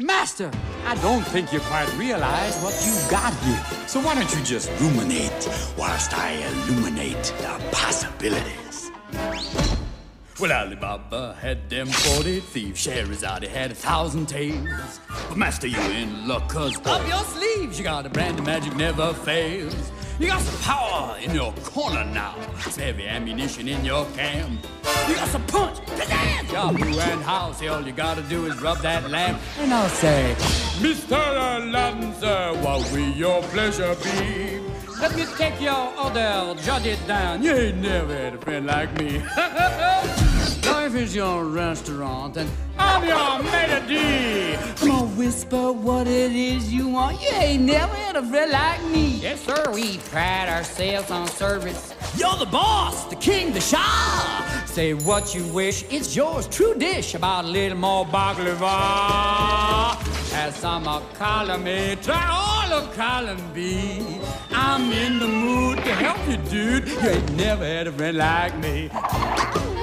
Master, I don't think you quite realize what you've got here. So why don't you just ruminate whilst I illuminate the possibilities? Well, Ali Baba had them 40 thieves. Scheherazade had a thousand tales. But master, you in luck, cause up your sleeves you got a brand of magic never fails. You got some power in your corner now. Some heavy ammunition in your camp. You got some punch, pizzazz, Yahoo and house. All you gotta do is rub that lamp, and I'll say, Mr. Aladdin, sir, what will your pleasure be? Let me take your order, jot it down. You ain't never had a friend like me. Life is your restaurant, and I'm your maitre d'. Come on, whisper what it is you want. You ain't never had a friend like me. Yes, sir, we pride ourselves on service. You're the boss, the king, the shah. Say what you wish, it's yours, true dish. About a little more baklava. Have some of column A, try all of column B. I'm in the mood to help you, dude. You ain't never had a friend like me. Oh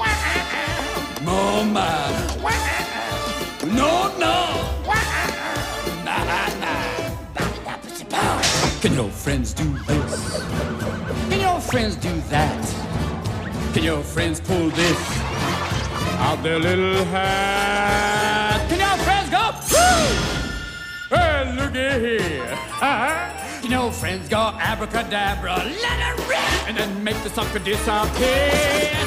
Can your friends do this? Can your friends do that? Can your friends pull this out their little hat? Can your friends go? Woo! Hey, looky here. Uh-huh. Can your friends go abracadabra, let it rip, and then make the sucker disappear?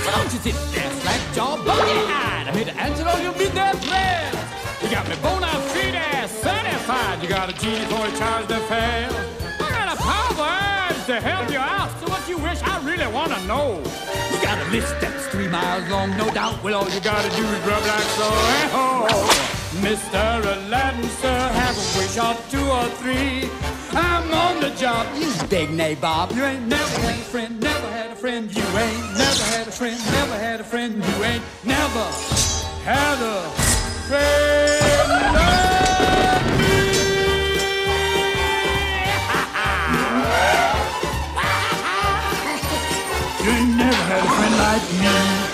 So don't you sit there, slack jaw, buggy-eyed. I'm here to answer all your midnight prayers. You got me bona fide certified. You got a genie for a charge to fail. To know. You got a list that's three miles long, no doubt. Well, all you gotta do is rub like so. Oh, Mr. Aladdin, sir, have a wish or two or three. I'm on the job, you big nabob. You ain't never had a friend, never had a friend. You ain't never had a friend, never had a friend. You ain't never had a You never had a friend like me.